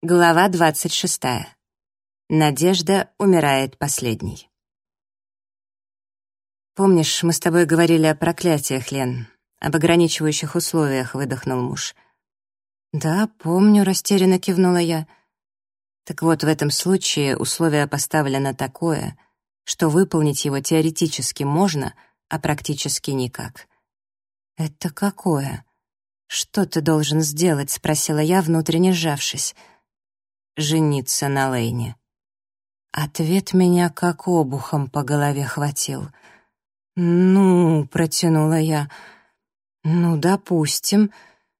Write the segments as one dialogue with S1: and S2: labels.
S1: Глава двадцать шестая. Надежда умирает последней. «Помнишь, мы с тобой говорили о проклятиях, Лен, об ограничивающих условиях», — выдохнул муж. «Да, помню», — растерянно кивнула я. Так вот, в этом случае условие поставлено такое, что выполнить его теоретически можно, а практически никак. «Это какое?» «Что ты должен сделать?» — спросила я, внутренне сжавшись жениться на Лейне. Ответ меня как обухом по голове хватил. «Ну», — протянула я, — «ну, допустим,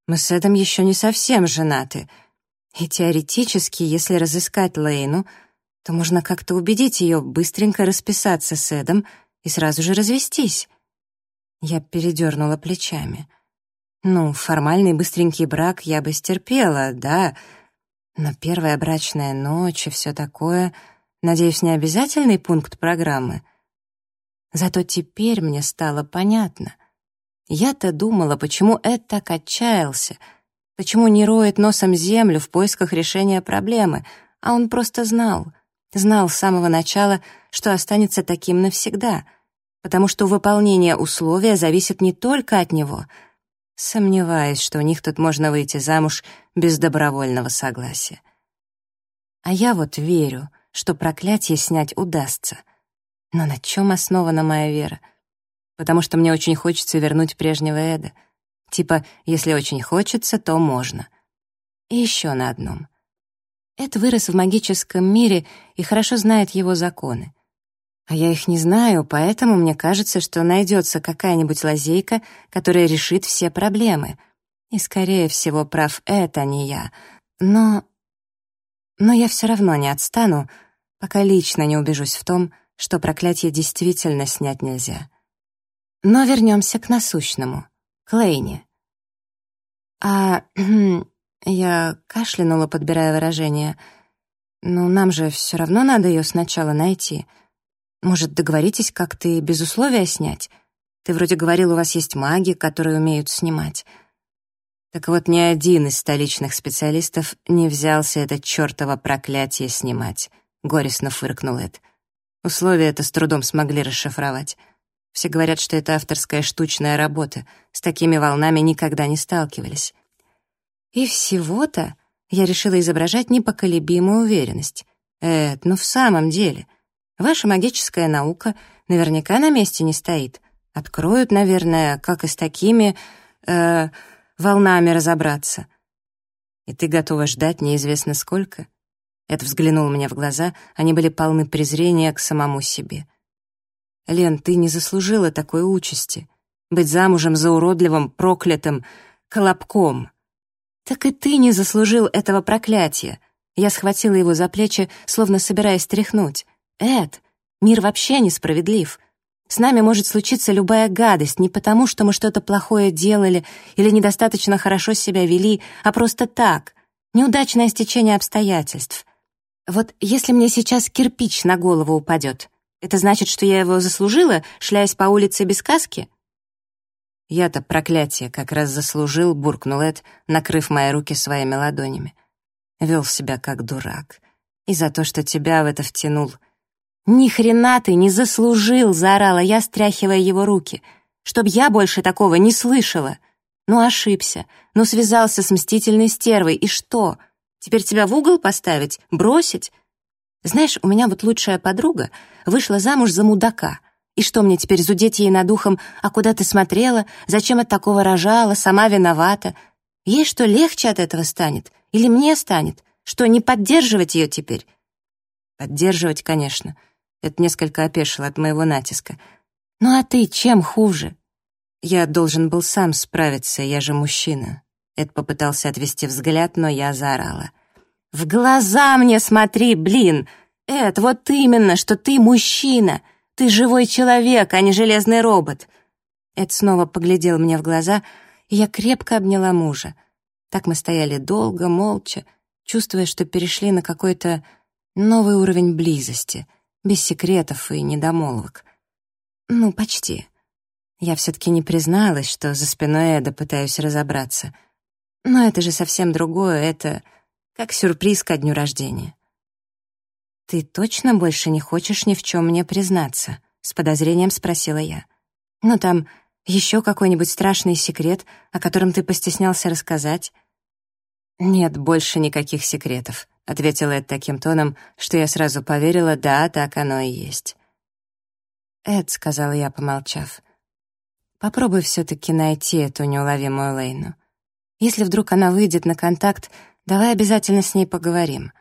S1: мы с Эдом еще не совсем женаты, и теоретически, если разыскать Лейну, то можно как-то убедить ее быстренько расписаться с Эдом и сразу же развестись». Я передернула плечами. «Ну, формальный быстренький брак я бы стерпела, да, — но первая брачная ночь и все такое, надеюсь, не обязательный пункт программы. Зато теперь мне стало понятно. Я-то думала, почему Эд так отчаялся, почему не роет носом землю в поисках решения проблемы, а он просто знал, знал с самого начала, что останется таким навсегда, потому что выполнение условия зависит не только от него — Сомневаюсь, что у них тут можно выйти замуж без добровольного согласия. А я вот верю, что проклятие снять удастся. Но на чем основана моя вера? Потому что мне очень хочется вернуть прежнего Эда. Типа, если очень хочется, то можно. И еще на одном. Эд вырос в магическом мире и хорошо знает его законы. А я их не знаю, поэтому мне кажется, что найдется какая-нибудь лазейка, которая решит все проблемы. И, скорее всего, прав это, не я. Но... Но я все равно не отстану, пока лично не убежусь в том, что проклятие действительно снять нельзя. Но вернемся к насущному, к Лейне. А... я кашлянула, подбирая выражение. «Ну, нам же все равно надо ее сначала найти». Может, договоритесь как-то и без условия снять? Ты вроде говорил, у вас есть маги, которые умеют снимать. Так вот, ни один из столичных специалистов не взялся это чёртово проклятие снимать. Горестно фыркнул Эд. Условия это с трудом смогли расшифровать. Все говорят, что это авторская штучная работа. С такими волнами никогда не сталкивались. И всего-то я решила изображать непоколебимую уверенность. Эд, ну в самом деле — Ваша магическая наука наверняка на месте не стоит. Откроют, наверное, как и с такими э, волнами разобраться. И ты готова ждать неизвестно сколько? Эд взглянул мне в глаза, они были полны презрения к самому себе. Лен, ты не заслужила такой участи. Быть замужем за уродливым, проклятым колобком. Так и ты не заслужил этого проклятия. Я схватила его за плечи, словно собираясь тряхнуть. Эд, мир вообще несправедлив. С нами может случиться любая гадость не потому, что мы что-то плохое делали или недостаточно хорошо себя вели, а просто так, неудачное стечение обстоятельств. Вот если мне сейчас кирпич на голову упадет, это значит, что я его заслужила, шляясь по улице без каски? Я-то проклятие как раз заслужил, буркнул Эд, накрыв мои руки своими ладонями. Вел себя как дурак. И за то, что тебя в это втянул — «Ни хрена ты не заслужил!» — заорала я, стряхивая его руки. «Чтоб я больше такого не слышала!» «Ну, ошибся. Ну, связался с мстительной стервой. И что? Теперь тебя в угол поставить? Бросить?» «Знаешь, у меня вот лучшая подруга вышла замуж за мудака. И что мне теперь зудеть ей над ухом? А куда ты смотрела? Зачем от такого рожала? Сама виновата? Ей что, легче от этого станет? Или мне станет? Что, не поддерживать ее теперь?» «Поддерживать, конечно». Это несколько опешило от моего натиска. «Ну а ты чем хуже?» «Я должен был сам справиться, я же мужчина». Эд попытался отвести взгляд, но я заорала. «В глаза мне смотри, блин! Эд, вот именно, что ты мужчина! Ты живой человек, а не железный робот!» Эд снова поглядел мне в глаза, и я крепко обняла мужа. Так мы стояли долго, молча, чувствуя, что перешли на какой-то новый уровень близости — без секретов и недомолвок. Ну, почти. Я все-таки не призналась, что за спиной Эда пытаюсь разобраться. Но это же совсем другое, это как сюрприз ко дню рождения. «Ты точно больше не хочешь ни в чем мне признаться?» — с подозрением спросила я. «Ну, там еще какой-нибудь страшный секрет, о котором ты постеснялся рассказать?» «Нет больше никаких секретов», — ответила Эд таким тоном, что я сразу поверила, да, так оно и есть. «Эд», — сказала я, помолчав, — «попробуй все-таки найти эту неуловимую Лейну. Если вдруг она выйдет на контакт, давай обязательно с ней поговорим».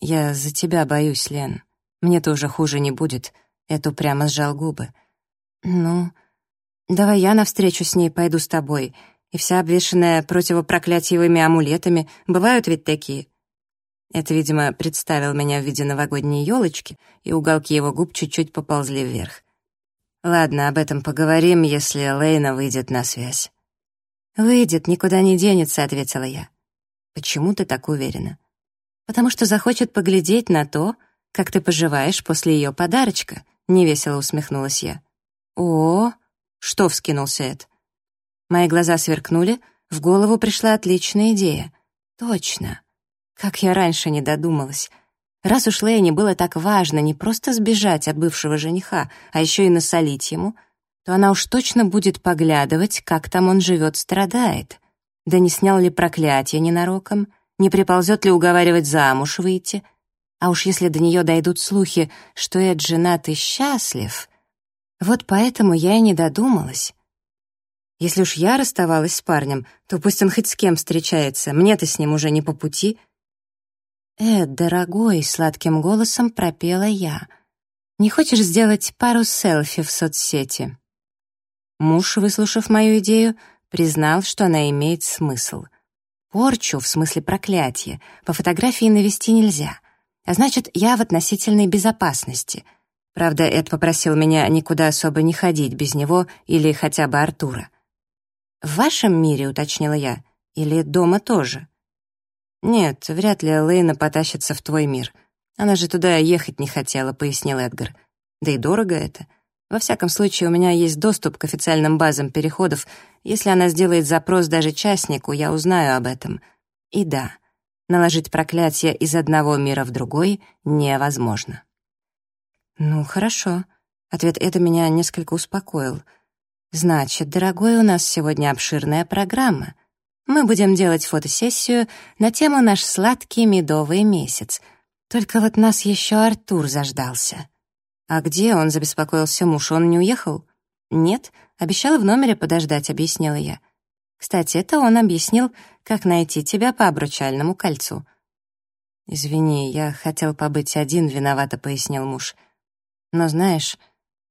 S1: «Я за тебя боюсь, Лен. Мне тоже хуже не будет», — Эту прямо сжал губы. «Ну, давай я навстречу с ней пойду с тобой, и вся обвешанная противопроклятьевыми амулетами. Бывают ведь такие?» Это, видимо, представил меня в виде новогодней елочки, и уголки его губ чуть-чуть поползли вверх. «Ладно, об этом поговорим, если Лейна выйдет на связь». «Выйдет, никуда не денется», — ответила я. «Почему ты так уверена?» «Потому что захочет поглядеть на то, как ты поживаешь после ее подарочка», — невесело усмехнулась я. «О, что?» — вскинулся Эд. Мои глаза сверкнули, в голову пришла отличная идея. «Точно. Как я раньше не додумалась. Раз уж Лейне было так важно не просто сбежать от бывшего жениха, а еще и насолить ему, то она уж точно будет поглядывать, как там он живет, страдает. Да не снял ли проклятие ненароком, не приползет ли уговаривать замуж выйти. А уж если до нее дойдут слухи, что Эд женат и счастлив, вот поэтому я и не додумалась. Если уж я расставалась с парнем, то пусть он хоть с кем встречается, мне-то с ним уже не по пути — «Эд, дорогой», — сладким голосом пропела я, «не хочешь сделать пару селфи в соцсети?» Муж, выслушав мою идею, признал, что она имеет смысл. Порчу, в смысле проклятие, по фотографии навести нельзя, а значит, я в относительной безопасности. Правда, Эд попросил меня никуда особо не ходить без него или хотя бы Артура. «В вашем мире», — уточнила я, — «или дома тоже?» «Нет, вряд ли Лейна потащится в твой мир. Она же туда ехать не хотела», — пояснил Эдгар. «Да и дорого это. Во всяком случае, у меня есть доступ к официальным базам переходов. Если она сделает запрос даже частнику, я узнаю об этом. И да, наложить проклятие из одного мира в другой невозможно». «Ну, хорошо». Ответ это меня несколько успокоил. «Значит, дорогой, у нас сегодня обширная программа». Мы будем делать фотосессию на тему «Наш сладкий медовый месяц». Только вот нас еще Артур заждался. «А где он?» — забеспокоился муж. «Он не уехал?» «Нет, обещал в номере подождать», — объяснила я. «Кстати, это он объяснил, как найти тебя по обручальному кольцу». «Извини, я хотел побыть один», — виновато пояснил муж. «Но знаешь,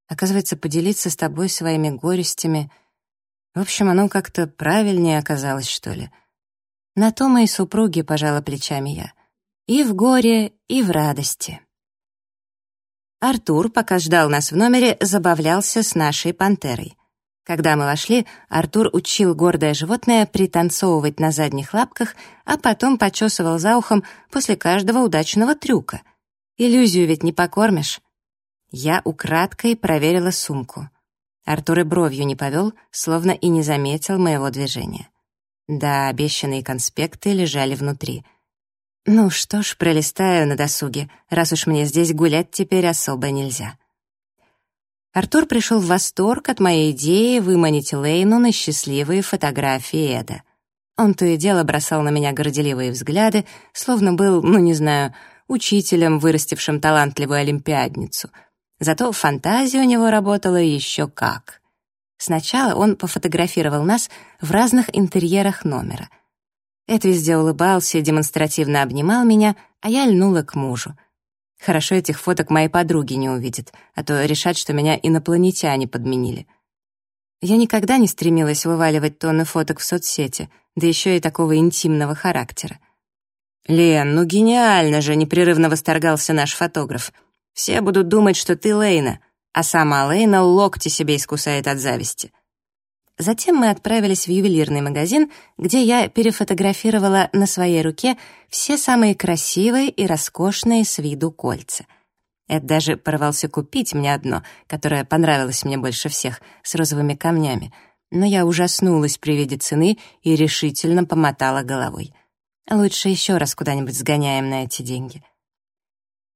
S1: оказывается, поделиться с тобой своими горестями в общем, оно как-то правильнее оказалось, что ли. На то мои супруги пожала плечами я. И в горе, и в радости. Артур, пока ждал нас в номере, забавлялся с нашей пантерой. Когда мы вошли, Артур учил гордое животное пританцовывать на задних лапках, а потом почесывал за ухом после каждого удачного трюка. Иллюзию ведь не покормишь. Я украдкой проверила сумку. Артур и бровью не повел, словно и не заметил моего движения. Да, обещанные конспекты лежали внутри. Ну что ж, пролистаю на досуге, раз уж мне здесь гулять теперь особо нельзя. Артур пришел в восторг от моей идеи выманить Лейну на счастливые фотографии Эда. Он то и дело бросал на меня горделивые взгляды, словно был, ну не знаю, учителем, вырастившим талантливую олимпиадницу — Зато фантазия у него работала еще как. Сначала он пофотографировал нас в разных интерьерах номера. Эд везде улыбался демонстративно обнимал меня, а я льнула к мужу. Хорошо этих фоток мои подруги не увидят, а то решат, что меня инопланетяне подменили. Я никогда не стремилась вываливать тонны фоток в соцсети, да еще и такого интимного характера. «Лен, ну гениально же!» — непрерывно восторгался наш фотограф — все будут думать, что ты Лейна, а сама Лейна локти себе искусает от зависти. Затем мы отправились в ювелирный магазин, где я перефотографировала на своей руке все самые красивые и роскошные с виду кольца. Эд даже порвался купить мне одно, которое понравилось мне больше всех, с розовыми камнями, но я ужаснулась при виде цены и решительно помотала головой. Лучше еще раз куда-нибудь сгоняем на эти деньги.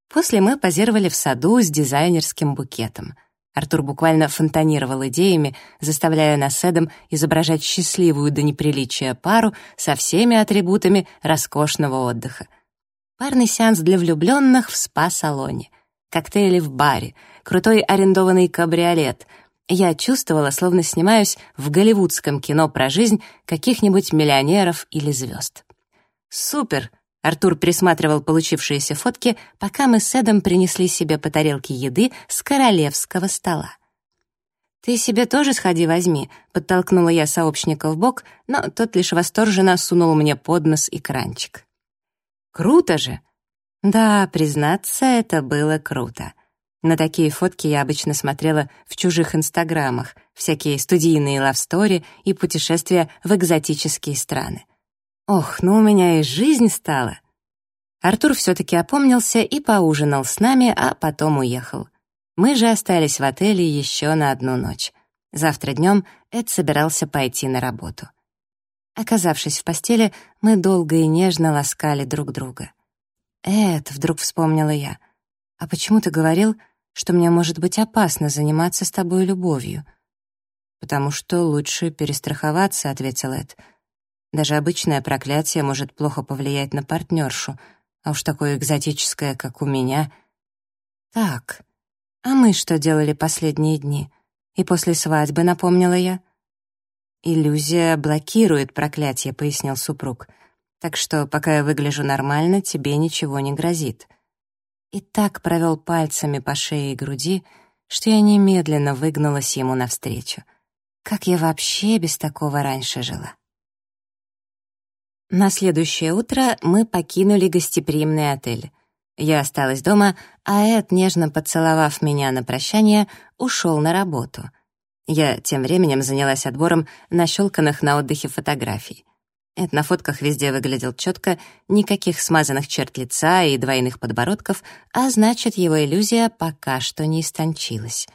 S1: После мы позировали в саду с дизайнерским букетом. Артур буквально фонтанировал идеями, заставляя нас Эдом изображать счастливую до неприличия пару со всеми атрибутами роскошного отдыха. Парный сеанс для влюбленных в спа-салоне, коктейли в баре, крутой арендованный кабриолет. Я чувствовала, словно снимаюсь в голливудском кино про жизнь каких-нибудь миллионеров или звезд. «Супер!» Артур присматривал получившиеся фотки, пока мы с Эдом принесли себе по тарелке еды с королевского стола. «Ты себе тоже сходи возьми», — подтолкнула я сообщника в бок, но тот лишь восторженно сунул мне под нос экранчик. «Круто же!» Да, признаться, это было круто. На такие фотки я обычно смотрела в чужих инстаграмах, всякие студийные лавстори и путешествия в экзотические страны. Ох, ну у меня и жизнь стала. Артур все-таки опомнился и поужинал с нами, а потом уехал. Мы же остались в отеле еще на одну ночь. Завтра днем Эд собирался пойти на работу. Оказавшись в постели, мы долго и нежно ласкали друг друга. «Эд», — вдруг вспомнила я, — «а почему ты говорил, что мне может быть опасно заниматься с тобой любовью?» «Потому что лучше перестраховаться», — ответил Эд, — даже обычное проклятие может плохо повлиять на партнершу, а уж такое экзотическое, как у меня. Так, а мы что делали последние дни? И после свадьбы, напомнила я. «Иллюзия блокирует проклятие», — пояснил супруг. «Так что, пока я выгляжу нормально, тебе ничего не грозит». И так провел пальцами по шее и груди, что я немедленно выгнулась ему навстречу. Как я вообще без такого раньше жила? На следующее утро мы покинули гостеприимный отель. Я осталась дома, а Эд, нежно поцеловав меня на прощание, ушел на работу. Я тем временем занялась отбором нащелканных на отдыхе фотографий. Эд на фотках везде выглядел четко, никаких смазанных черт лица и двойных подбородков, а значит, его иллюзия пока что не истончилась.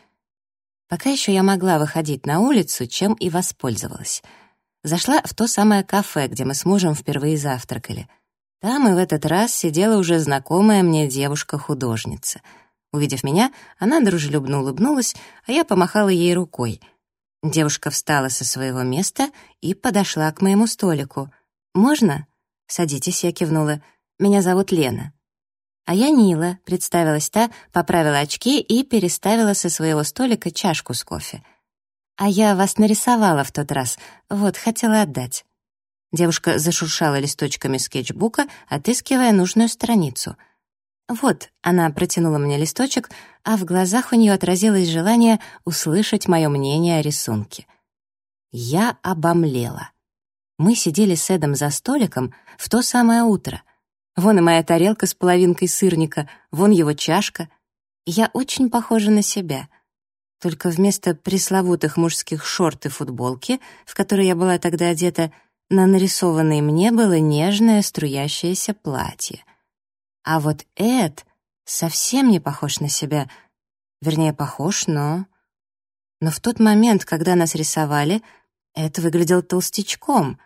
S1: Пока еще я могла выходить на улицу, чем и воспользовалась — Зашла в то самое кафе, где мы с мужем впервые завтракали. Там и в этот раз сидела уже знакомая мне девушка-художница. Увидев меня, она дружелюбно улыбнулась, а я помахала ей рукой. Девушка встала со своего места и подошла к моему столику. «Можно?» «Садитесь», — я кивнула. «Меня зовут Лена». «А я Нила», — представилась та, поправила очки и переставила со своего столика чашку с кофе. «А я вас нарисовала в тот раз. Вот, хотела отдать». Девушка зашуршала листочками скетчбука, отыскивая нужную страницу. «Вот», — она протянула мне листочек, а в глазах у нее отразилось желание услышать мое мнение о рисунке. Я обомлела. Мы сидели с Эдом за столиком в то самое утро. Вон и моя тарелка с половинкой сырника, вон его чашка. Я очень похожа на себя — только вместо пресловутых мужских шорт и футболки, в которые я была тогда одета, на нарисованной мне было нежное струящееся платье. А вот Эд совсем не похож на себя. Вернее, похож, но... Но в тот момент, когда нас рисовали, Эд выглядел толстячком,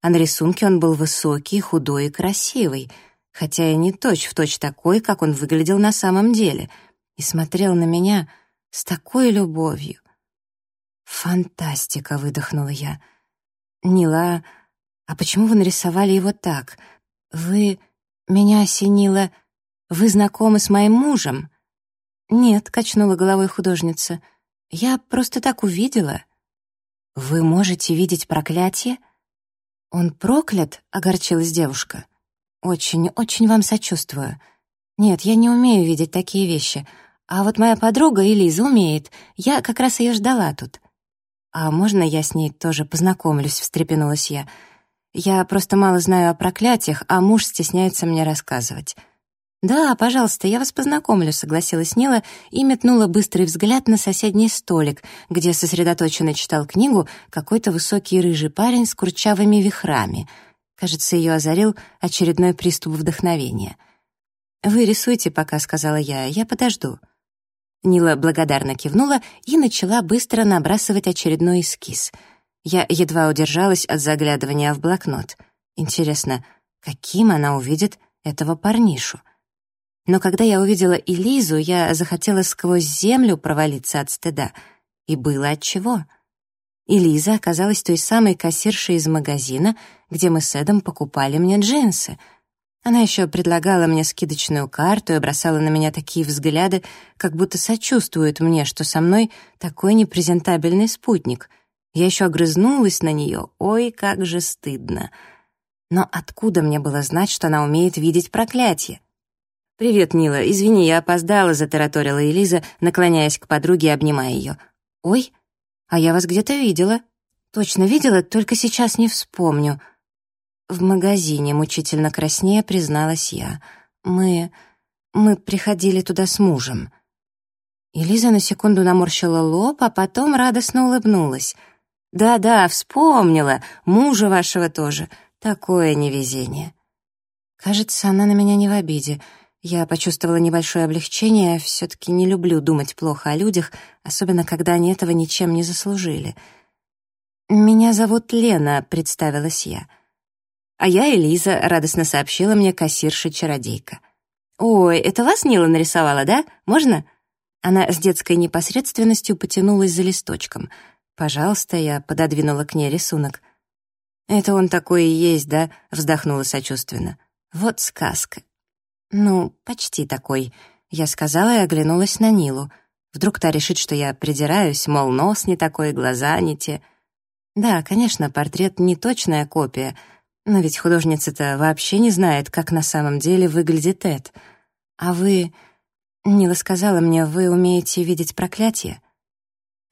S1: а на рисунке он был высокий, худой и красивый, хотя и не точь-в-точь точь такой, как он выглядел на самом деле, и смотрел на меня — с такой любовью. «Фантастика!» — выдохнула я. «Нила, а почему вы нарисовали его так? Вы... Меня осенило... Вы знакомы с моим мужем?» «Нет», — качнула головой художница. «Я просто так увидела». «Вы можете видеть проклятие?» «Он проклят?» — огорчилась девушка. «Очень, очень вам сочувствую. Нет, я не умею видеть такие вещи. А вот моя подруга Элиза умеет. Я как раз ее ждала тут. А можно я с ней тоже познакомлюсь, встрепенулась я. Я просто мало знаю о проклятиях, а муж стесняется мне рассказывать. «Да, пожалуйста, я вас познакомлю», — согласилась Нила и метнула быстрый взгляд на соседний столик, где сосредоточенно читал книгу какой-то высокий рыжий парень с курчавыми вихрами. Кажется, ее озарил очередной приступ вдохновения. «Вы рисуйте пока», — сказала я, — «я подожду». Нила благодарно кивнула и начала быстро набрасывать очередной эскиз. Я едва удержалась от заглядывания в блокнот. Интересно, каким она увидит этого парнишу. Но когда я увидела Элизу, я захотела сквозь землю провалиться от стыда. И было отчего. Элиза оказалась той самой кассиршей из магазина, где мы с Эдом покупали мне джинсы. Она еще предлагала мне скидочную карту и бросала на меня такие взгляды, как будто сочувствует мне, что со мной такой непрезентабельный спутник. Я еще огрызнулась на нее. Ой, как же стыдно. Но откуда мне было знать, что она умеет видеть проклятие? «Привет, Нила. Извини, я опоздала», — затараторила Элиза, наклоняясь к подруге и обнимая ее. «Ой, а я вас где-то видела». «Точно видела, только сейчас не вспомню». «В магазине», — мучительно краснее призналась я. «Мы... мы приходили туда с мужем». Элиза на секунду наморщила лоб, а потом радостно улыбнулась. «Да-да, вспомнила. Мужа вашего тоже. Такое невезение». Кажется, она на меня не в обиде. Я почувствовала небольшое облегчение, все-таки не люблю думать плохо о людях, особенно когда они этого ничем не заслужили. «Меня зовут Лена», — представилась я. «А я Элиза», — радостно сообщила мне кассирша-чародейка. «Ой, это вас Нила нарисовала, да? Можно?» Она с детской непосредственностью потянулась за листочком. «Пожалуйста», — я пододвинула к ней рисунок. «Это он такой и есть, да?» — вздохнула сочувственно. «Вот сказка. «Ну, почти такой», — я сказала и оглянулась на Нилу. Вдруг та решит, что я придираюсь, мол, нос не такой, глаза не те. Да, конечно, портрет не точная копия, но ведь художница-то вообще не знает, как на самом деле выглядит Эд. А вы... Нила сказала мне, вы умеете видеть проклятие?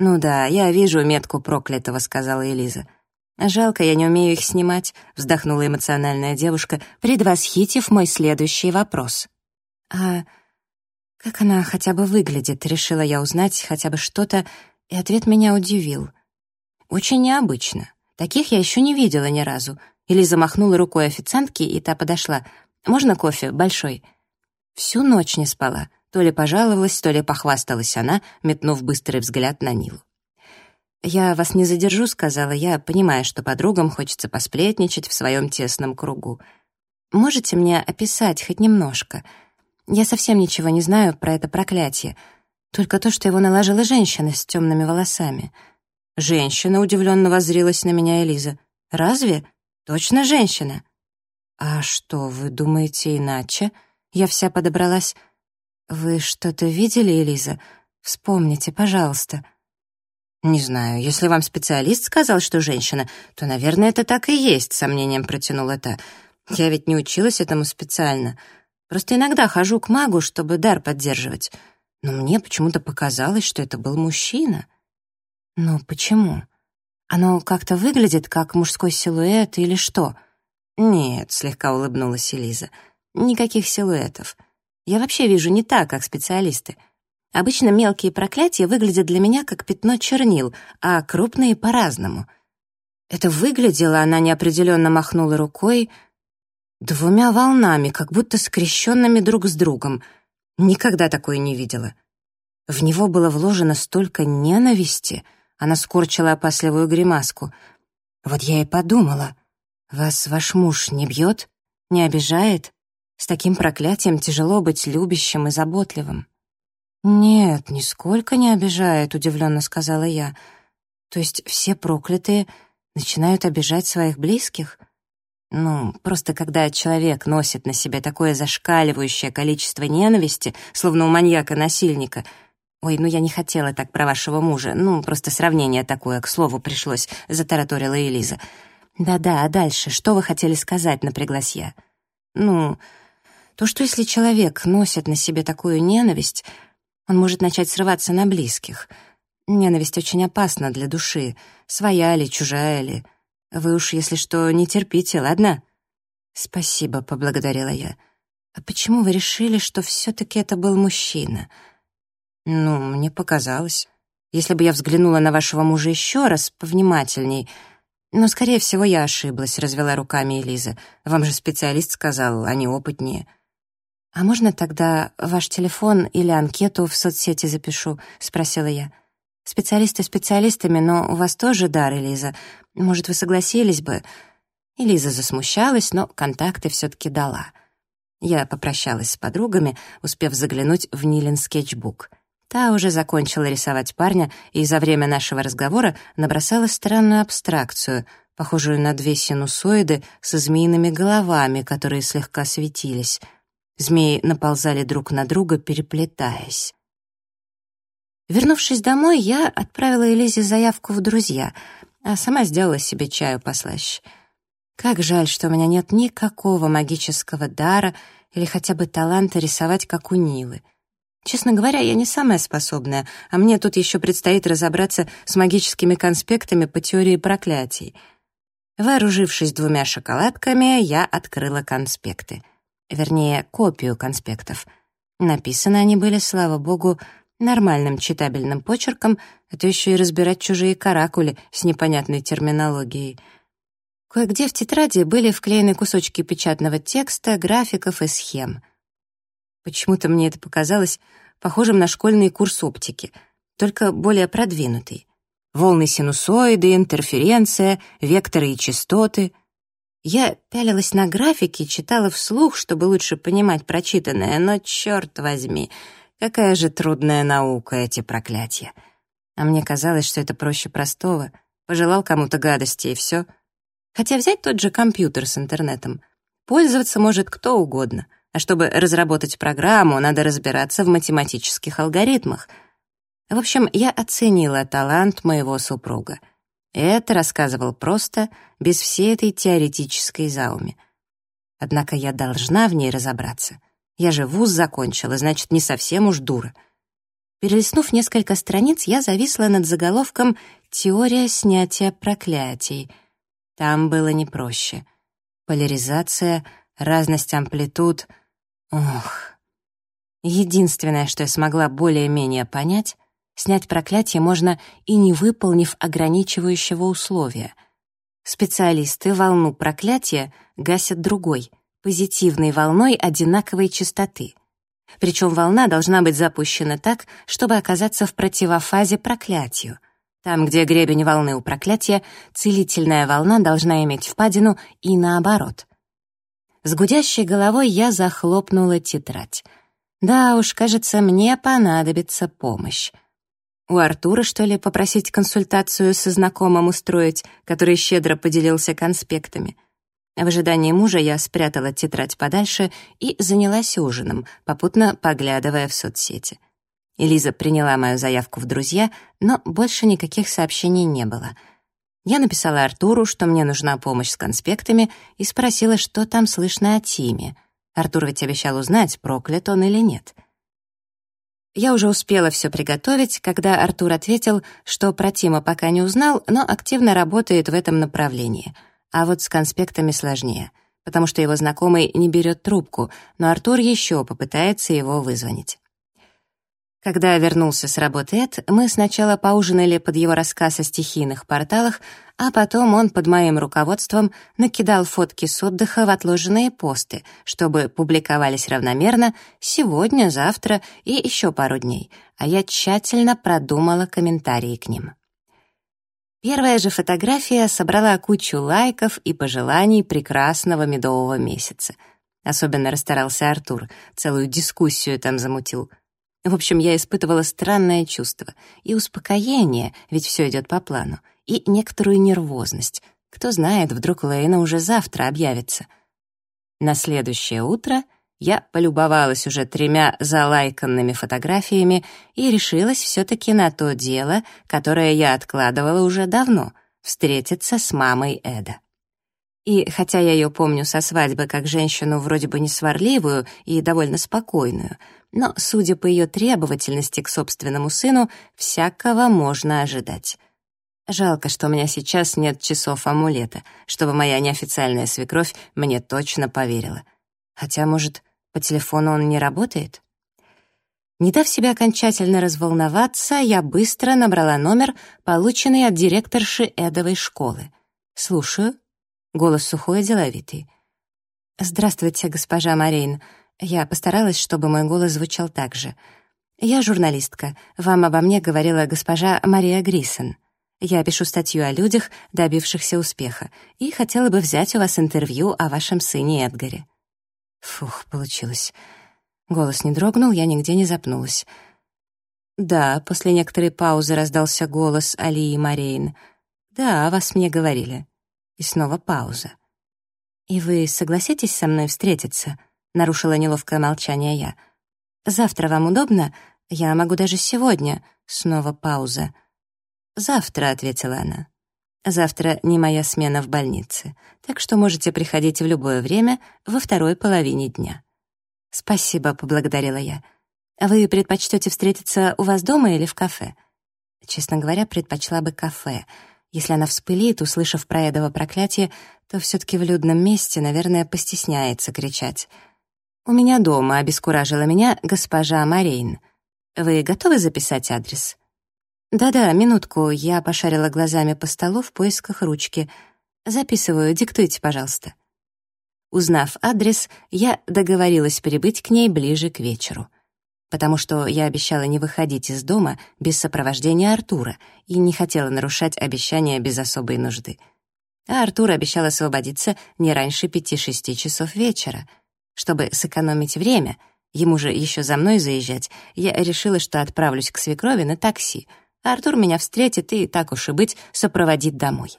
S1: «Ну да, я вижу метку проклятого», — сказала Элиза. «Жалко, я не умею их снимать», — вздохнула эмоциональная девушка, предвосхитив мой следующий вопрос. «А как она хотя бы выглядит?» — решила я узнать хотя бы что-то, и ответ меня удивил. «Очень необычно. Таких я еще не видела ни разу». Элиза махнула рукой официантке, и та подошла. «Можно кофе? Большой?» Всю ночь не спала. То ли пожаловалась, то ли похвасталась она, метнув быстрый взгляд на Нилу. «Я вас не задержу», — сказала я, понимая, что подругам хочется посплетничать в своем тесном кругу. «Можете мне описать хоть немножко? Я совсем ничего не знаю про это проклятие, только то, что его наложила женщина с темными волосами». «Женщина?» — удивленно воззрилась на меня Элиза. «Разве? Точно женщина?» «А что, вы думаете иначе?» Я вся подобралась. «Вы что-то видели, Элиза? Вспомните, пожалуйста». «Не знаю, если вам специалист сказал, что женщина, то, наверное, это так и есть», — сомнением протянула та. «Я ведь не училась этому специально. Просто иногда хожу к магу, чтобы дар поддерживать. Но мне почему-то показалось, что это был мужчина». «Но почему? Оно как-то выглядит, как мужской силуэт или что?» «Нет», — слегка улыбнулась Элиза. «Никаких силуэтов. Я вообще вижу не так, как специалисты. Обычно мелкие проклятия выглядят для меня как пятно чернил, а крупные — по-разному. Это выглядело, она неопределенно махнула рукой, двумя волнами, как будто скрещенными друг с другом. Никогда такое не видела. В него было вложено столько ненависти, она скорчила опасливую гримаску. Вот я и подумала, вас ваш муж не бьет, не обижает? С таким проклятием тяжело быть любящим и заботливым. «Нет, нисколько не обижает», — удивленно сказала я. «То есть все проклятые начинают обижать своих близких?» Ну, просто когда человек носит на себе такое зашкаливающее количество ненависти, словно у маньяка-насильника. Ой, ну я не хотела так про вашего мужа. Ну, просто сравнение такое, к слову, пришлось, затараторила Элиза. Да-да, а дальше, что вы хотели сказать, напряглась я. Ну, то, что если человек носит на себе такую ненависть, он может начать срываться на близких. Ненависть очень опасна для души, своя ли, чужая ли. Вы уж, если что, не терпите, ладно?» «Спасибо», — поблагодарила я. «А почему вы решили, что все-таки это был мужчина?» «Ну, мне показалось. Если бы я взглянула на вашего мужа еще раз, повнимательней...» «Но, скорее всего, я ошиблась», — развела руками Элиза. «Вам же специалист сказал, они опытнее». «А можно тогда ваш телефон или анкету в соцсети запишу?» — спросила я. «Специалисты специалистами, но у вас тоже дар, Элиза. Может, вы согласились бы?» И Лиза засмущалась, но контакты все-таки дала. Я попрощалась с подругами, успев заглянуть в Нилин скетчбук. Та уже закончила рисовать парня и за время нашего разговора набросала странную абстракцию, похожую на две синусоиды со змеиными головами, которые слегка светились. Змеи наползали друг на друга, переплетаясь. Вернувшись домой, я отправила Элизе заявку в друзья, а сама сделала себе чаю послаще. Как жаль, что у меня нет никакого магического дара или хотя бы таланта рисовать, как у Нилы. Честно говоря, я не самая способная, а мне тут еще предстоит разобраться с магическими конспектами по теории проклятий. Вооружившись двумя шоколадками, я открыла конспекты. Вернее, копию конспектов. Написаны они были, слава богу, нормальным читабельным почерком, а то еще и разбирать чужие каракули с непонятной терминологией. Кое-где в тетради были вклеены кусочки печатного текста, графиков и схем. Почему-то мне это показалось похожим на школьный курс оптики, только более продвинутый. Волны синусоиды, интерференция, векторы и частоты. Я пялилась на графики, читала вслух, чтобы лучше понимать прочитанное, но, черт возьми, Какая же трудная наука эти проклятия. А мне казалось, что это проще простого. Пожелал кому-то гадости, и все. Хотя взять тот же компьютер с интернетом. Пользоваться может кто угодно. А чтобы разработать программу, надо разбираться в математических алгоритмах. В общем, я оценила талант моего супруга. Это рассказывал просто, без всей этой теоретической зауми. Однако я должна в ней разобраться — я же вуз закончила, значит, не совсем уж дура. Перелистнув несколько страниц, я зависла над заголовком «Теория снятия проклятий». Там было не проще. Поляризация, разность амплитуд. Ох. Единственное, что я смогла более-менее понять, снять проклятие можно и не выполнив ограничивающего условия. Специалисты волну проклятия гасят другой — позитивной волной одинаковой частоты. Причем волна должна быть запущена так, чтобы оказаться в противофазе проклятию. Там, где гребень волны у проклятия, целительная волна должна иметь впадину и наоборот. С гудящей головой я захлопнула тетрадь. Да уж, кажется, мне понадобится помощь. У Артура, что ли, попросить консультацию со знакомым устроить, который щедро поделился конспектами? В ожидании мужа я спрятала тетрадь подальше и занялась ужином, попутно поглядывая в соцсети. Элиза приняла мою заявку в друзья, но больше никаких сообщений не было. Я написала Артуру, что мне нужна помощь с конспектами, и спросила, что там слышно о Тиме. Артур ведь обещал узнать, проклят он или нет. Я уже успела все приготовить, когда Артур ответил, что про Тима пока не узнал, но активно работает в этом направлении — а вот с конспектами сложнее, потому что его знакомый не берет трубку, но Артур еще попытается его вызвонить. Когда вернулся с работы Эд, мы сначала поужинали под его рассказ о стихийных порталах, а потом он под моим руководством накидал фотки с отдыха в отложенные посты, чтобы публиковались равномерно сегодня, завтра и еще пару дней, а я тщательно продумала комментарии к ним. Первая же фотография собрала кучу лайков и пожеланий прекрасного медового месяца. Особенно расстарался Артур, целую дискуссию там замутил. В общем, я испытывала странное чувство и успокоение, ведь все идет по плану, и некоторую нервозность. Кто знает, вдруг Лейна уже завтра объявится. На следующее утро я полюбовалась уже тремя залайканными фотографиями и решилась все-таки на то дело, которое я откладывала уже давно — встретиться с мамой Эда. И хотя я ее помню со свадьбы как женщину вроде бы несварливую и довольно спокойную, но, судя по ее требовательности к собственному сыну, всякого можно ожидать. Жалко, что у меня сейчас нет часов амулета, чтобы моя неофициальная свекровь мне точно поверила — Хотя, может, по телефону он не работает? Не дав себя окончательно разволноваться, я быстро набрала номер, полученный от директорши Эдовой школы. «Слушаю». Голос сухой и деловитый. «Здравствуйте, госпожа Марин. Я постаралась, чтобы мой голос звучал так же. Я журналистка. Вам обо мне говорила госпожа Мария Грисон. Я пишу статью о людях, добившихся успеха, и хотела бы взять у вас интервью о вашем сыне Эдгаре». Фух, получилось. Голос не дрогнул, я нигде не запнулась. «Да», — после некоторой паузы раздался голос Алии Марейн. «Да, вас мне говорили». И снова пауза. «И вы согласитесь со мной встретиться?» — нарушила неловкое молчание я. «Завтра вам удобно? Я могу даже сегодня». Снова пауза. «Завтра», — ответила она. «Завтра не моя смена в больнице, так что можете приходить в любое время во второй половине дня». «Спасибо», — поблагодарила я. «Вы предпочтете встретиться у вас дома или в кафе?» Честно говоря, предпочла бы кафе. Если она вспылит, услышав про Эдово проклятие, то все-таки в людном месте, наверное, постесняется кричать. «У меня дома», — обескуражила меня госпожа Марейн. «Вы готовы записать адрес?» «Да-да, минутку». Я пошарила глазами по столу в поисках ручки. «Записываю, диктуйте, пожалуйста». Узнав адрес, я договорилась прибыть к ней ближе к вечеру. Потому что я обещала не выходить из дома без сопровождения Артура и не хотела нарушать обещания без особой нужды. А Артур обещал освободиться не раньше пяти-шести часов вечера. Чтобы сэкономить время, ему же еще за мной заезжать, я решила, что отправлюсь к свекрови на такси — Артур меня встретит и, так уж и быть, сопроводит домой.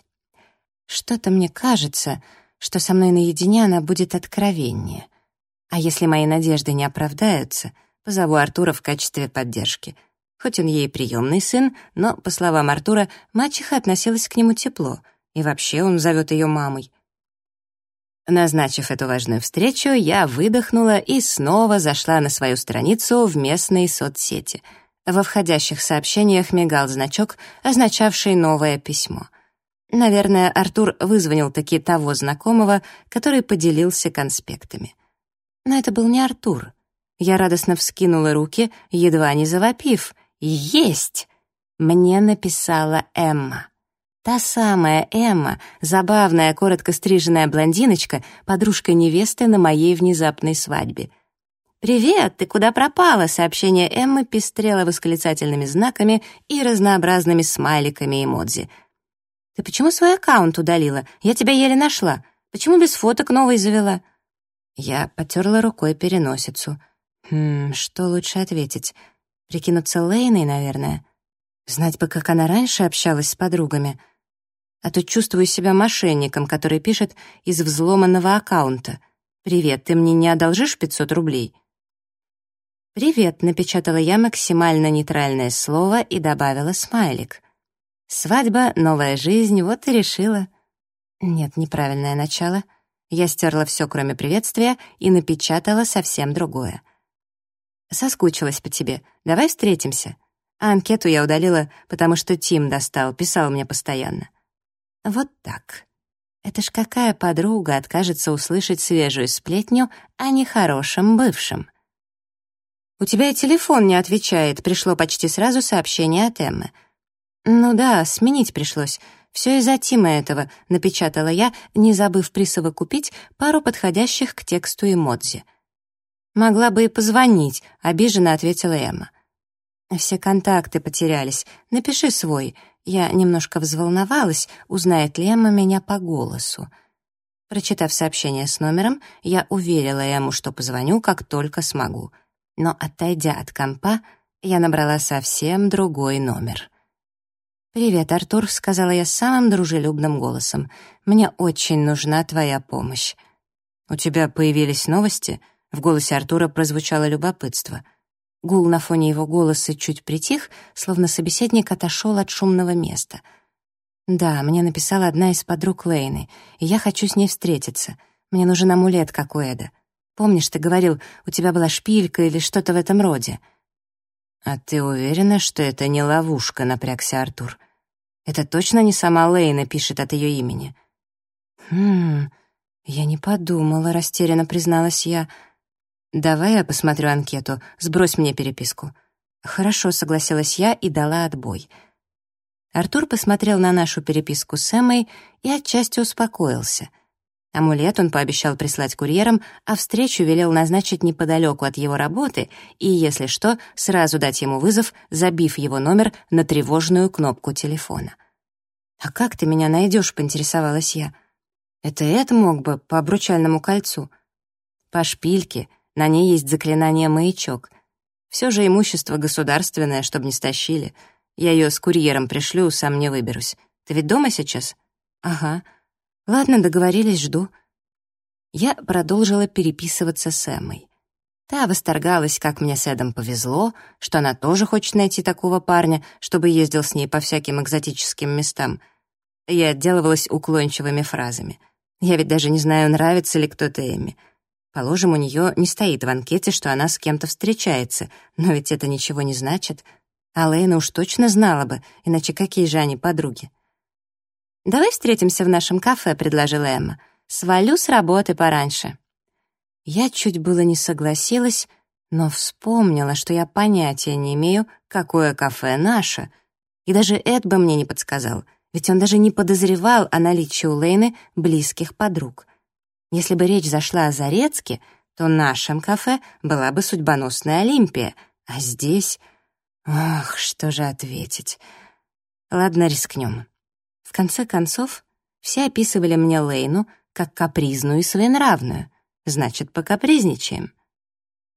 S1: Что-то мне кажется, что со мной наедине она будет откровеннее. А если мои надежды не оправдаются, позову Артура в качестве поддержки. Хоть он ей приемный сын, но, по словам Артура, мачеха относилась к нему тепло, и вообще он зовет ее мамой. Назначив эту важную встречу, я выдохнула и снова зашла на свою страницу в местной соцсети — во входящих сообщениях мигал значок, означавший новое письмо. Наверное, Артур вызвонил таки того знакомого, который поделился конспектами. Но это был не Артур. Я радостно вскинула руки, едва не завопив. «Есть!» Мне написала Эмма. Та самая Эмма, забавная, коротко стриженная блондиночка, подружка невесты на моей внезапной свадьбе — «Привет, ты куда пропала?» Сообщение Эммы пестрело восклицательными знаками и разнообразными смайликами и эмодзи. «Ты почему свой аккаунт удалила? Я тебя еле нашла. Почему без фоток новый завела?» Я потерла рукой переносицу. Хм, что лучше ответить? Прикинуться Лейной, наверное. Знать бы, как она раньше общалась с подругами. А то чувствую себя мошенником, который пишет из взломанного аккаунта. «Привет, ты мне не одолжишь 500 рублей?» «Привет», — напечатала я максимально нейтральное слово и добавила смайлик. «Свадьба, новая жизнь, вот и решила». Нет, неправильное начало. Я стерла все, кроме приветствия, и напечатала совсем другое. «Соскучилась по тебе. Давай встретимся». А анкету я удалила, потому что Тим достал, писал мне постоянно. Вот так. Это ж какая подруга откажется услышать свежую сплетню о нехорошем бывшем? «У тебя и телефон не отвечает», — пришло почти сразу сообщение от Эммы. «Ну да, сменить пришлось. Все из-за Тима этого», — напечатала я, не забыв присовокупить пару подходящих к тексту эмодзи. «Могла бы и позвонить», — обиженно ответила Эмма. «Все контакты потерялись. Напиши свой». Я немножко взволновалась, узнает ли Эмма меня по голосу. Прочитав сообщение с номером, я уверила Эмму, что позвоню, как только смогу — но, отойдя от компа, я набрала совсем другой номер. «Привет, Артур», — сказала я самым дружелюбным голосом. «Мне очень нужна твоя помощь». «У тебя появились новости?» В голосе Артура прозвучало любопытство. Гул на фоне его голоса чуть притих, словно собеседник отошел от шумного места. «Да, мне написала одна из подруг Лейны, и я хочу с ней встретиться. Мне нужен амулет, как у Эда. Помнишь, ты говорил, у тебя была шпилька или что-то в этом роде?» «А ты уверена, что это не ловушка?» — напрягся Артур. «Это точно не сама Лейна пишет от ее имени?» «Хм, я не подумала», — растерянно призналась я. «Давай я посмотрю анкету, сбрось мне переписку». «Хорошо», — согласилась я и дала отбой. Артур посмотрел на нашу переписку с Эммой и отчасти успокоился — Амулет он пообещал прислать курьером, а встречу велел назначить неподалеку от его работы и, если что, сразу дать ему вызов, забив его номер на тревожную кнопку телефона. «А как ты меня найдешь?» — поинтересовалась я. «Это Эд мог бы по обручальному кольцу». «По шпильке. На ней есть заклинание «маячок». Все же имущество государственное, чтобы не стащили. Я ее с курьером пришлю, сам не выберусь. Ты ведь дома сейчас?» «Ага. Ладно, договорились, жду». Я продолжила переписываться с Эммой. Та восторгалась, как мне с Эдом повезло, что она тоже хочет найти такого парня, чтобы ездил с ней по всяким экзотическим местам. Я отделывалась уклончивыми фразами. Я ведь даже не знаю, нравится ли кто-то Эмме. Положим, у нее не стоит в анкете, что она с кем-то встречается, но ведь это ничего не значит. А Лейна уж точно знала бы, иначе какие же они подруги? «Давай встретимся в нашем кафе», — предложила Эмма. «Свалю с работы пораньше». Я чуть было не согласилась, но вспомнила, что я понятия не имею, какое кафе наше. И даже Эд бы мне не подсказал, ведь он даже не подозревал о наличии у Лейны близких подруг. Если бы речь зашла о Зарецке, то нашем кафе была бы судьбоносная Олимпия, а здесь... Ох, что же ответить? Ладно, рискнем. В конце концов, все описывали мне Лейну как капризную и своенравную. Значит, покапризничаем.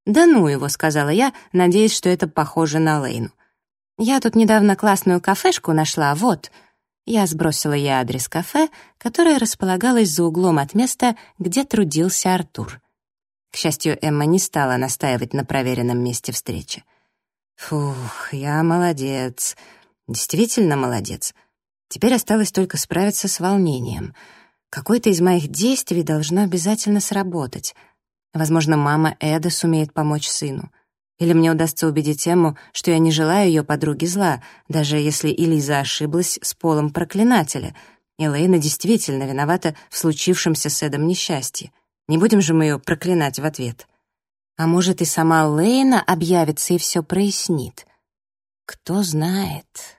S1: «Да ну его», — сказала я, надеясь, что это похоже на Лейну. «Я тут недавно классную кафешку нашла, вот». Я сбросила ей адрес кафе, которое располагалось за углом от места, где трудился Артур. К счастью, Эмма не стала настаивать на проверенном месте встречи. «Фух, я молодец. Действительно молодец. Теперь осталось только справиться с волнением. Какое-то из моих действий должно обязательно сработать. Возможно, мама Эда сумеет помочь сыну. Или мне удастся убедить Эмму, что я не желаю ее подруге зла, даже если Элиза ошиблась с полом проклинателя, и Лейна действительно виновата в случившемся с Эдом несчастье. Не будем же мы ее проклинать в ответ. А может, и сама Лейна объявится и все прояснит. Кто знает...